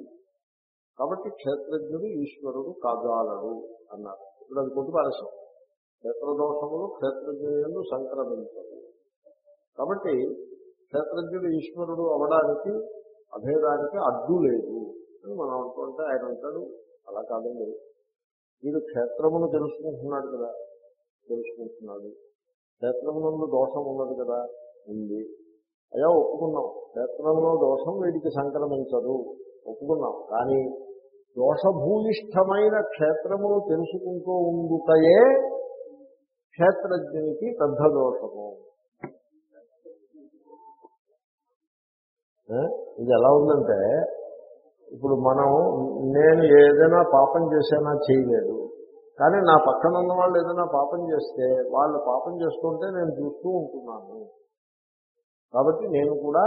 కాబట్టి క్షేత్రజ్ఞుడు ఈశ్వరుడు కాజాలడు అన్నారు. ఇప్పుడు అది కొద్ది పారసం క్షేత్రదోషములు క్షేత్రజ్ఞుని ఎందు సంక్రమించదు. కాబట్టి క్షేత్రజ్ఞుడు ఈశ్వరుడు అవడానికి అభేదానికి అడ్డు లేదు అని మనం అనుకుంటే ఆయన అంటాడు అలా కాదండి. వీడు క్షేత్రమును తెలుసుకుంటున్నాడు కదా తెలుసుకుంటున్నాడు. క్షేత్రమునందు దోషం ఉన్నది కదా ఉంది. అయ్యా ఒప్పుకున్నాం. క్షేత్రంలో దోషం వీటికి సంక్రమించదు. ఒప్పుకున్నాం. కానీ దోషభూయిష్టమైన క్షేత్రమును తెలుసుకుంటూ ఉండుటయే క్షేత్రజ్ఞునికి పెద్ద దోషము. ఇది ఎలా ఉందంటే ఇప్పుడు మనం నేను ఏదైనా పాపం చేసేనా చేయలేదు. కానీ నా పక్కన ఉన్న వాళ్ళు ఏదైనా పాపం చేస్తే వాళ్ళు పాపం చేస్తుంటే నేను చూస్తూ ఉంటున్నాను. కాబట్టి నేను కూడా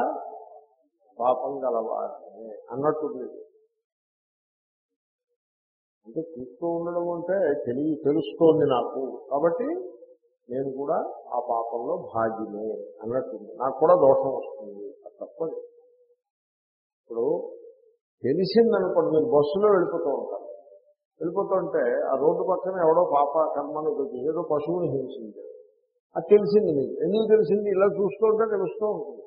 పాపం గలవాడినే అన్నట్టుంది అంటే చూస్తూ ఉండడం అంటే తెలియ తెలుస్తోంది నాకు. కాబట్టి నేను కూడా ఆ పాపంలో భాగ్యమే అన్నట్టుంది నాకు కూడా దోషం వస్తుంది. అది తప్పదు. ఇప్పుడు తెలిసిందనుకోండి మీరు బస్సులో వెళ్ళిపోతూ ఉంటారు వెళ్ళిపోతుంటే ఆ రోడ్డు పక్కన ఎవడో పాప కర్మను ఏదో పశువుని హింసించాడు. అది తెలిసింది మీకు ఎందుకు తెలిసింది? ఇలా చూస్తూ ఉంటే తెలుస్తూ ఉంటుంది.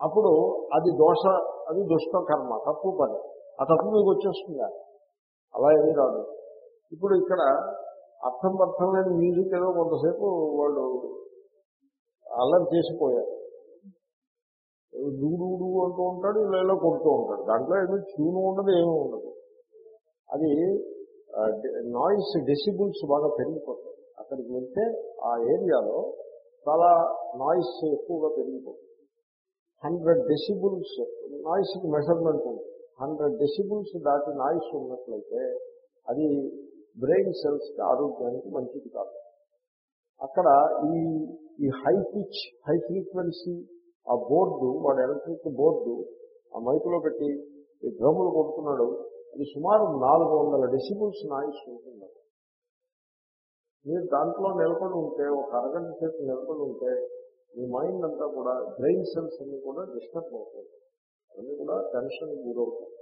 అప్పుడు అది దోష అది దుష్ట కర్మ తప్పు పని. ఆ తప్పు మీకు వచ్చేస్తుందా? అలా ఏమీ రాదు. ఇప్పుడు ఇక్కడ అర్థం అర్థం లేని మ్యూజిక్ ఏదో కొంతసేపు వాళ్ళు అల్లరి చేసిపోయారు. దూడు అంటూ ఉంటాడు ఇలా ఇలా కొడుతూ ఉంటాడు. దాంట్లో ఏమీ ట్యూన్ ఉండదు ఏమీ ఉండదు. అది నాయిస్ డెసిబుల్స్ బాగా పెరిగిపోతాయి. అక్కడికి వెళ్తే ఆ ఏరియాలో చాలా నాయిస్ ఎక్కువగా పెరిగిపోతుంది. హండ్రెడ్ డెసిబుల్స్ నాయిస్కి మెజర్మెంట్ ఉంది. హండ్రెడ్ డెసిబుల్స్ దాటి నాయిస్ ఉన్నట్లయితే అది బ్రెయిన్ సెల్స్కి ఆరోగ్యానికి మంచిది కాదు. అక్కడ ఈ ఈ హై పిచ్ హై ఫ్రీక్వెన్సీ ఆ బోర్డు వాడు ఎలక్ట్రిక్ బోర్డు ఆ మైకులో పెట్టి ఈ డ్రమ్ములు కొడుతున్నాడు. అది సుమారు నాలుగు వందల డెసిబుల్స్ నాయిస్ ఉంటుంది. మీరు దాంట్లో నిలబడి ఉంటే ఒక అరగంట సేపు నిలబడి ఉంటే మీ మైండ్ అంతా కూడా బ్రెయిన్ సెల్స్ అన్ని కూడా డిస్టర్బ్ అవుతాయి. అన్ని కూడా టెన్షన్ గురవుతాయి.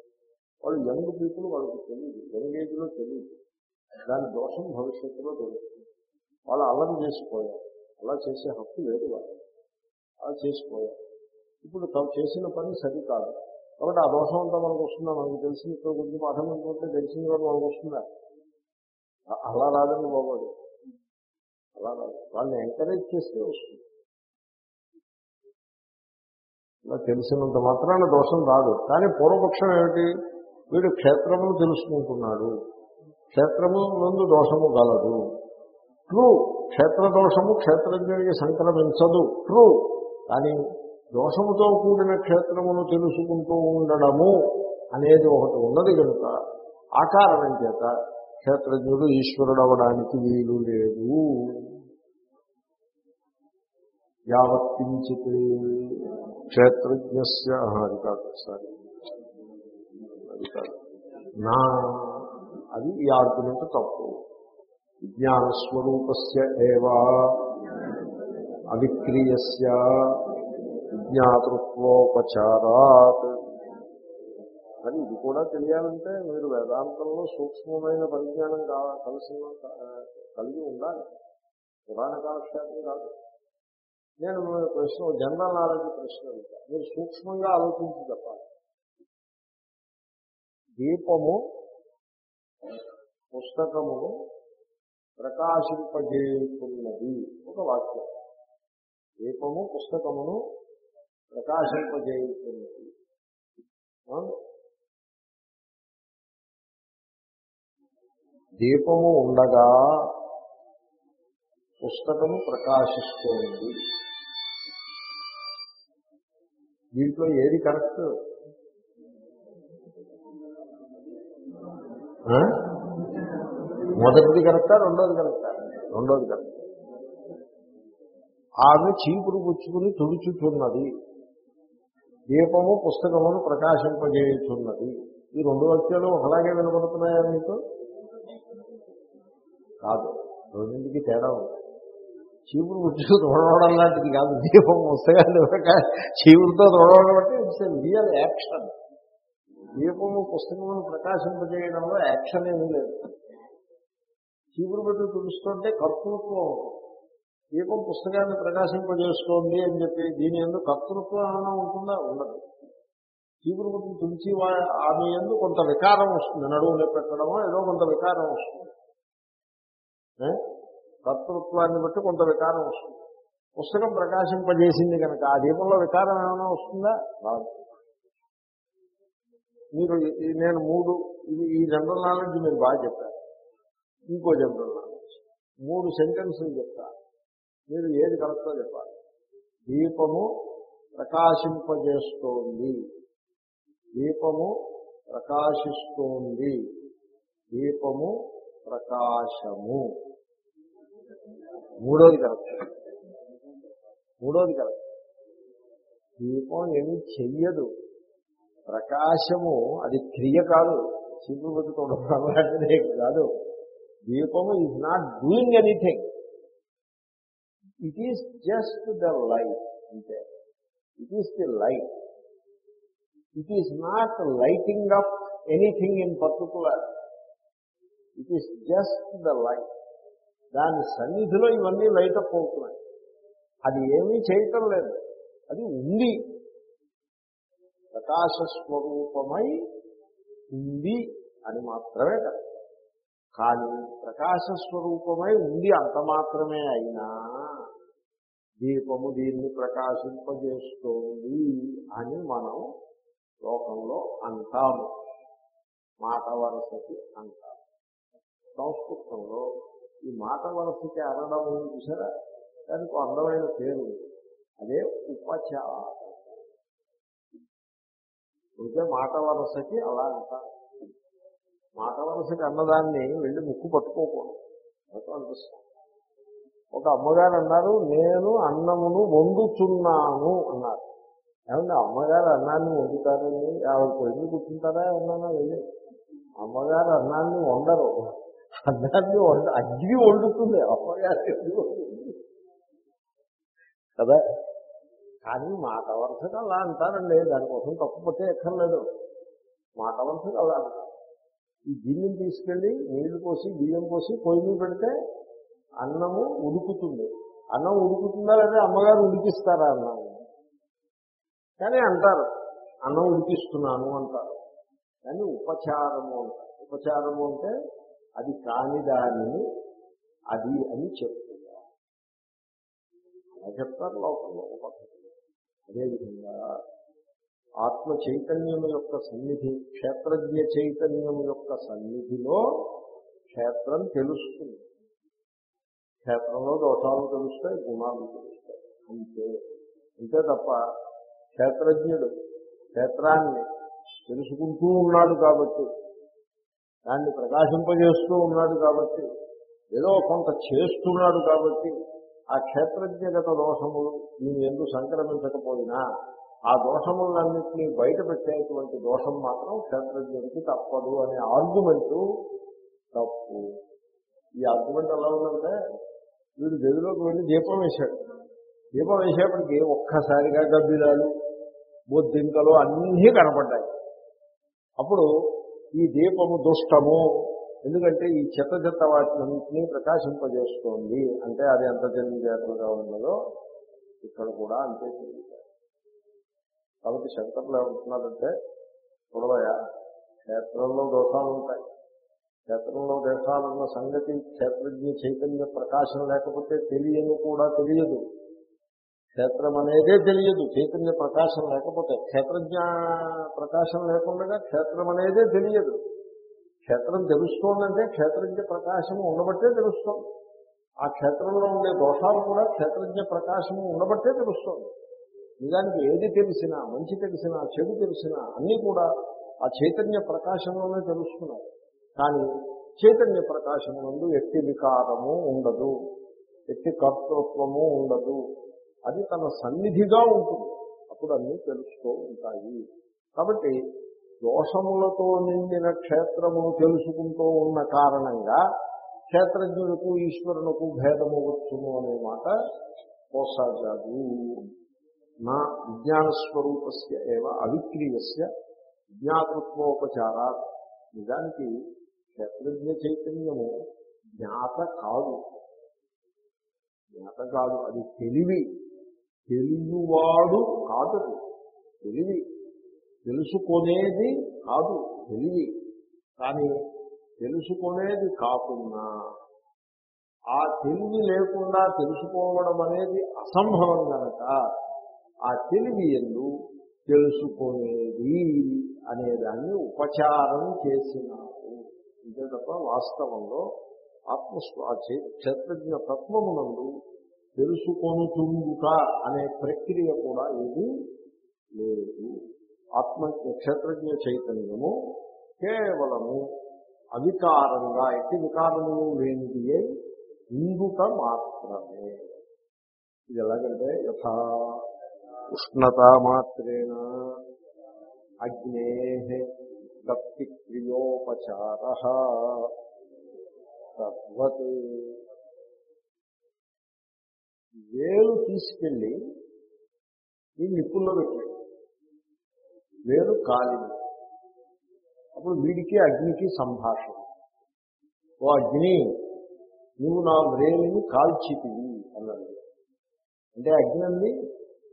వాళ్ళు యంగ్ పీపుల్ వాళ్ళకి తెలియదు యంగ్ ఏజ్లో తెలియదు దాని దోషం భవిష్యత్తులో దొరుకుతుంది వాళ్ళు అల్లరి చేసిపోయారు. అలా చేసే హక్కు లేదు వాళ్ళు అలా చేసిపోయారు. ఇప్పుడు తాము చేసిన పని సరికాదు. కాబట్టి ఆ దోషం అంతా మనకు వస్తుందా? మనకు తెలిసిన గురించి పాఠం అనుకుంటే తెలిసిన వాళ్ళు మనకు వస్తుందా? అలా రాదండి బాబు అలా రాదు వాళ్ళని ఎంకరేజ్ చేస్తే వస్తుంది ఇలా తెలిసినంత మాత్రాన దోషం రాదు కానీ పూర్వపక్షం ఏమిటి వీడు క్షేత్రమును తెలుసుకుంటున్నాడు క్షేత్రము ముందు దోషము గలదు ట్రూ క్షేత్ర దోషము క్షేత్రజ్ఞుడికి సంక్రమించదు ట్రూ కానీ దోషముతో కూడిన క్షేత్రమును తెలుసుకుంటూ ఉండడము అనేది ఒకటి ఉన్నది కనుక ఆ కారణం చేత క్షేత్రజ్ఞుడు ఈశ్వరుడు అవడానికి వీలు లేదు. యావత్కించిత్ క్షేత్రజ్ఞస్య అది కాదు సారీ. అది కాదు. నా అది ఈ ఆర్గ్యుమెంట్ తప్పు. విజ్ఞానస్వరూపస్య ఏవా అవిక్రీయస్య విజ్ఞాతృత్వోపచారాత్. మరి ఇది కూడా తెలియాలంటే మీరు వేదాంతంలో సూక్ష్మమైన పరిజ్ఞానం కావాలి కలిసిన కలిగి ఉండాలి. పురాణ కాలక్షేత్రం కాదు. నేను ప్రశ్న జనరల్ నాలెడ్జ్ ప్రశ్న అడుగుతా. మీరు సూక్ష్మంగా ఆలోచించి చెప్పాలి. దీపము పుస్తకమును ప్రకాశింపజేయుతున్నది. ఒక వాక్యం. దీపము పుస్తకమును ప్రకాశింపజేయుతున్నది. దీపము ఉండగా పుస్తకము ప్రకాశిస్తోంది. దీంట్లో ఏది కరెక్ట్? మొదటిది కరెక్టా రెండోది కరెక్టా? రెండోది కరెక్ట్? ఆమె చీపురు పుచ్చుకుని తుడుచుతున్నది దీపము పుస్తకమును ప్రకాశింపజేయుచున్నది. ఈ రెండు వాక్యాలు ఒకలాగే వినబడుతున్నాయా మీకు? కాదు. రెండింటికి తేడా ఉంది చీపురు పుచ్చుకు తోడవడం లాంటిది కాదు. దీపం పుస్తకాలు ప్రకా- చీపురుతో తోడవడం అంటే ఇట్స్ రియల్ యాక్షన్. దీపము పుస్తకమును ప్రకాశింపజేయడంలో యాక్షన్ ఏమీ లేదు. చీపురు పెట్టి తుడుస్తుంటే కర్తృత్వం దీపం పుస్తకాన్ని ప్రకాశింపజేస్తోంది అని చెప్పి దీని ఎందుకు కర్తృత్వం ఏమైనా ఉంటుందా? ఉండదు. చీపురు పెట్టి తుడిచి వా- ఆమె ఎందుకు కొంత వికారం వస్తుంది. నడువులు పెట్టడమో ఏదో కొంత వికారం వస్తుంది. కర్తృత్వాన్ని బట్టి కొంత వికారం వస్తుంది. పుస్తకం ప్రకాశింపజేసింది కనుక ఆ దీపంలో వికారం ఏమైనా వస్తుందా? రాదు. మీరు నేను మూడు ఇది ఈ జనరల్ నాలెడ్జ్ మీరు బాగా చెప్పారు. ఇంకో జనరల్ నాలెడ్జ్ మూడు సెంటెన్సులు చెప్తా మీరు ఏది కరెక్టో చెప్పాలి. దీపము ప్రకాశింపజేస్తోంది. దీపము ప్రకాశిస్తోంది. దీపము ప్రకాశము. మూడోది కరెక్ట్. మూడోది కరెక్ట్. దీపం ఏమీ చెయ్యదు. ప్రకాశము అది క్రియ కాదు. చీపురు పెట్టుకోవడం అలాంటిదే కాదు. దీపము is not doing anything it is just the light అంతే. It is the light it is not lighting up anything in particular it is just the light దాని సన్నిధిలో ఇవన్నీ లైట్ అప్ అవుతున్నాయి. అది ఏమీ చేయటం లేదు. అది ఉంది. ప్రకాశ స్వరూపమై ఉంది అని మాత్రమే కదా. కానీ ప్రకాశ స్వరూపమై ఉంది అంత మాత్రమే అయినా దీపము దీన్ని ప్రకాశింపజేస్తోంది అని మనం లోకంలో అంటాము. మాట వరసకి అంటాము. సంస్కృతంలో ఈ మాట వరసకి అనడం ఉంది చూసారా? దానికి అందమైన పేరు. అదే ఉపచారం. అంటే మాట వరసకి అలా అంటారు. మాట వరసకి అన్నదాన్ని వెళ్ళి ముక్కు పట్టుకోకూడదు. అనిపిస్తుంది ఒక అమ్మగారు అన్నారు నేను అన్నమును వండుచున్నాను అన్నారు. ఏమంటే అమ్మగారు అన్నాన్ని వండుతారండి? ఆవిడ పొయ్యి కూర్చుంటారా? అన్నానా వెళ్ళి? అమ్మగారు అన్నాన్ని వండరు. అన్నాన్ని వండు అగ్ని వండుతుంది అమ్మగారు కదా? కానీ మాట వరుసగా అలా అంటారండి. దానికోసం తప్పు ఎక్కర్లేదు. మాట వరుసగా అలా అంటారు. ఈ గిన్నెని తీసుకెళ్ళి నీళ్ళు పోసి బియ్యం పోసి పొయ్యి పెడితే అన్నము ఉడుకుతుంది. అన్నం ఉడుకుతుందా లేదా అమ్మగారు ఉడికిస్తారా అన్నం కానీ అంటారు అన్నం ఉడికిస్తున్నాను అంటారు. కానీ ఉపచారము అంటారు. ఉపచారము అంటే అది కాని దానిని అది అని చెప్తున్నారు. అలా చెప్తారు లోకంలో పద్ధతిలో అదేవిధంగా ఆత్మ చైతన్యం యొక్క సన్నిధి క్షేత్రజ్ఞ చైతన్యం యొక్క సన్నిధిలో క్షేత్రం తెలుస్తుంది. క్షేత్రంలో దోషాలు తెలుస్తాయి గుణాలు తెలుస్తాయి. అంతే అంతే తప్ప క్షేత్రజ్ఞుడు క్షేత్రాన్ని తెలుసుకుంటూ ఉన్నాడు కాబట్టి దాన్ని ప్రకాశింపజేస్తూ ఉన్నాడు కాబట్టి ఏదో కొంత చేస్తున్నాడు కాబట్టి ఆ క్షేత్రజ్ఞగత దోషములు నేను ఎందుకు సంక్రమించకపోయినా ఆ దోషములన్నింటినీ బయట పెట్టేటువంటి దోషం మాత్రం క్షేత్రజ్ఞుడికి తప్పదు అనే ఆర్గ్యుమెంట్ తప్పు. ఈ ఆర్గ్యుమెంట్ ఎలా ఉందంటే వీడు గదిలోకి వెళ్ళి దీపం వేశాడు. దీపం వేసేప్పటికి ఒక్కసారిగా గబ్బిలాలు బొద్దింకలు అన్నీ కనపడ్డాయి. అప్పుడు ఈ దీపము దుష్టము. ఎందుకంటే ఈ చెత్త చెత్త వాటినన్నింటినీ ప్రకాశింపజేస్తోంది. అంటే అది ఎంత తెలివితేటలుగా ఉన్నదో ఇక్కడ కూడా అంతే తెలివితేట కాబట్టి శంకర్లు ఏమంటున్నారంటే చూడవయ క్షేత్రంలో దోషాలు ఉంటాయి. క్షేత్రంలో దోషాలున్న సంగతి క్షేత్రజ్ఞ చైతన్య ప్రకాశం లేకపోతే తెలియను కూడా తెలియదు. క్షేత్రం అనేదే తెలియదు. చైతన్య ప్రకాశం లేకపోతే క్షేత్రజ్ఞ ప్రకాశం లేకుండా క్షేత్రం అనేదే తెలియదు. క్షేత్రం తెలుస్తోందంటే క్షేత్రజ్ఞ ప్రకాశము ఉండబట్టే తెలుస్తోంది. ఆ క్షేత్రంలో ఉండే దోషాలు కూడా క్షేత్రజ్ఞ ప్రకాశము ఉండబట్టే తెలుస్తోంది. నిజానికి ఏది తెలిసినా మంచి తెలిసినా చెడు తెలిసినా అన్నీ కూడా ఆ చైతన్య ప్రకాశంలోనే తెలుస్తున్నాయి. కానీ చైతన్య ప్రకాశం నుండి ఎట్టి వికారము ఉండదు. ఎట్టి కర్తృత్వము ఉండదు. అది తన సన్నిధిగా ఉంటుంది. అప్పుడు అన్నీ తెలుస్తూ ఉంటాయి. కాబట్టి దోషములతో నిండిన క్షేత్రమును తెలుసుకుంటూ ఉన్న కారణంగా క్షేత్రజ్ఞులకు ఈశ్వరునకు భేదము వచ్చును అనే మాట కోసాజాదు. నా విజ్ఞానస్వరూపస్య ఏవ అవిక్రీయస్య జ్ఞాతృత్వోపచారా నిజానికి క్షేత్రజ్ఞ చైతన్యము జ్ఞాత కాదు. జ్ఞాత కాదు అది తెలివి. తెలియవాడు కాదు. తెలివి. తెలుసుకునేది కాదు. తెలివి. కానీ తెలుసుకునేది కాకుండా ఆ తెలివి లేకుండా తెలుసుకోవడం అనేది అసంభవం కనుక ఆ తెలివి ఎందు తెలుసుకునేది అనేదాన్ని ఉపచారం చేసినారు. అంతే తప్ప వాస్తవంలో ఆత్మస్వ ఆ క్షేత్రజ్ఞ తత్వమునందు తెలుసుకొనుచుండుట అనే ప్రక్రియ కూడా ఏది లేదు. ఆత్మ క్షేత్రజ్ఞ చైతన్యము కేవలము అవికారంగా ఎట్టి వికారము లేనిది అయి మాత్రమే. ఇది ఎలాగంటే యథా ఉష్ణత మాత్రేణ అగ్నే ప్రతిక్రియోపచార తద్వత్ వేలు తీసుకెళ్ళి ఈ నిప్పుల్లో పెట్టాడు. వేలు కాలింది. అప్పుడు వీడికి అగ్నికి సంభాషణ. ఓ అగ్ని నువ్వు నా వేలుని కాల్చితివి అన్నాడు. అంటే అగ్ని అంది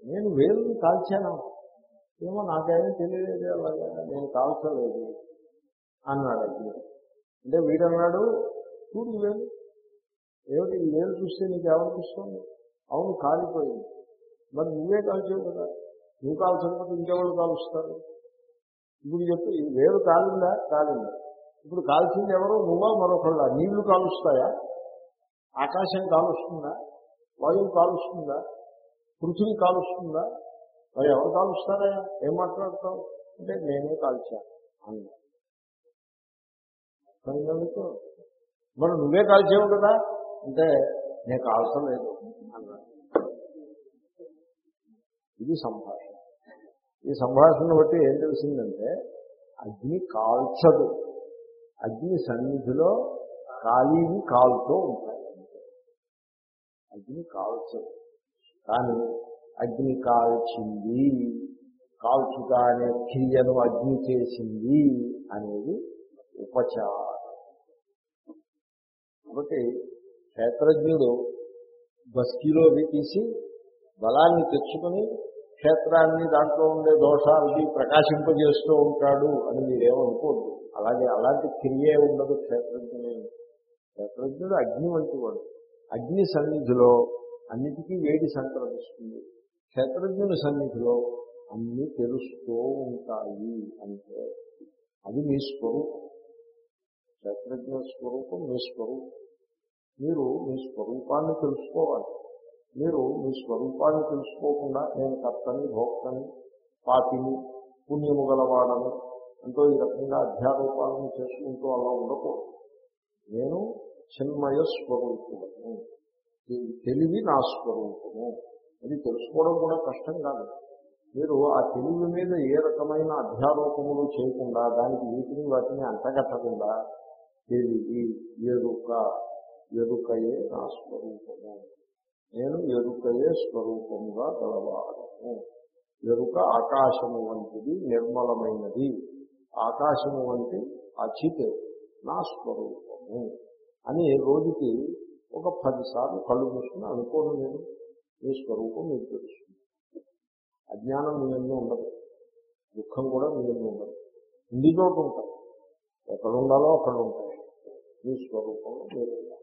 నేను వేలుని కాల్చాను? ఏమో నాకేమీ తెలియలేదు అలాగా నేను కాల్చలేదు అన్నాడు అగ్ని. అంటే వీడన్నాడు చూడు వేలు. ఏమిటి ఈ వేలు చూస్తే నీకు ఏమనిపిస్తుంది అవును కాలిపోయింది. మరి నువ్వే కాల్చావు కదా. నువ్వు కాల్చకపోతే ఇంకెవరు కాలుస్తారు? ఇప్పుడు చెప్పు వేరు కాలిందా? కాలిందా. ఇప్పుడు కాల్చింది ఎవరో? నువ్వా మరొకళ్ళ? నీళ్ళు కాలుస్తాయా? ఆకాశం కాలుస్తుందా? వాయువు కాలుస్తుందా? పృథివీ కాలుస్తుందా? మరి ఎవరు కాలుస్తారా? ఏం మాట్లాడతావు? అంటే నేనే కాల్చాను అన్నా. మరి నువ్వే కాల్చేవు కదా. అంటే నేను కాల్చలేదు. ఇది సంభాషణ. ఈ సంభాషణ బట్టి ఏం తెలిసిందంటే అగ్ని కాల్చదు. అగ్ని సన్నిధిలో ఖాళీని కాలుతూ ఉంటాయి. అగ్ని కాల్చదు. కానీ అగ్ని కాల్చింది కాల్చుట అనే క్రియను అగ్ని చేసింది అనేది ఉపచారం. కాబట్టి క్షేత్రజ్ఞుడు బస్కీలో అవి తీసి బలాన్ని తెచ్చుకొని క్షేత్రాన్ని దాంట్లో ఉండే దోషాలని ప్రకాశింపజేస్తూ ఉంటాడు అని మీరేమనుకోద్దు. అలాగే అలాంటి క్రియే ఉండదు క్షేత్రజ్ఞుని క్షేత్రజ్ఞుడు అగ్ని వంటి వాడు. అగ్ని సన్నిధిలో అన్నిటికీ వేడి సంక్రమిస్తుంది క్షేత్రజ్ఞుని సన్నిధిలో అన్నీ తెలుస్తూ ఉంటాయి అంటే అది మీ స్వరూపం. క్షేత్రజ్ఞ స్వరూపం మీ స్వరూపం. మీరు మీ స్వరూపాన్ని తెలుసుకోవాలి. మీరు మీ స్వరూపాన్ని తెలుసుకోకుండా నేను కర్తని భోక్తని పాపిని పుణ్యము గలవాడని అంటూ ఈ రకంగా అధ్యారూపాలను చేసుకుంటూ అలా ఉండకూడదు. నేను చిన్మయ స్వరూపుడను. ఈ తెలివి నా స్వరూపము. అది తెలుసుకోవడం కూడా కష్టం కాదు. మీరు ఆ తెలివి మీద ఏ రకమైన అధ్యారోపములు చేయకుండా దానికి వీటిని వాటిని అంటగట్టకుండా తెలివి ఎరుక ఎరుకయే నా స్వరూపము. నేను ఎరుకయే స్వరూపముగా గలవాడను. ఎరుక ఆకాశము వంటిది నిర్మలమైనది. ఆకాశము వంటి అచిత్ నా స్వరూపము. అని రోజుకి ఒక పదిసార్లు కళ్ళు మూసుకుని అనుకోను నేను. మీ స్వరూపం మీకు తెలుస్తుంది అజ్ఞానం మీ ఉండదు. దుఃఖం కూడా మీ ఉండదు. ఇండి చోటు ఉంటాయి ఎక్కడ ఉండాలో అక్కడ ఉంటాయి. మీ స్వరూపంలో మీరు ఉండాలి.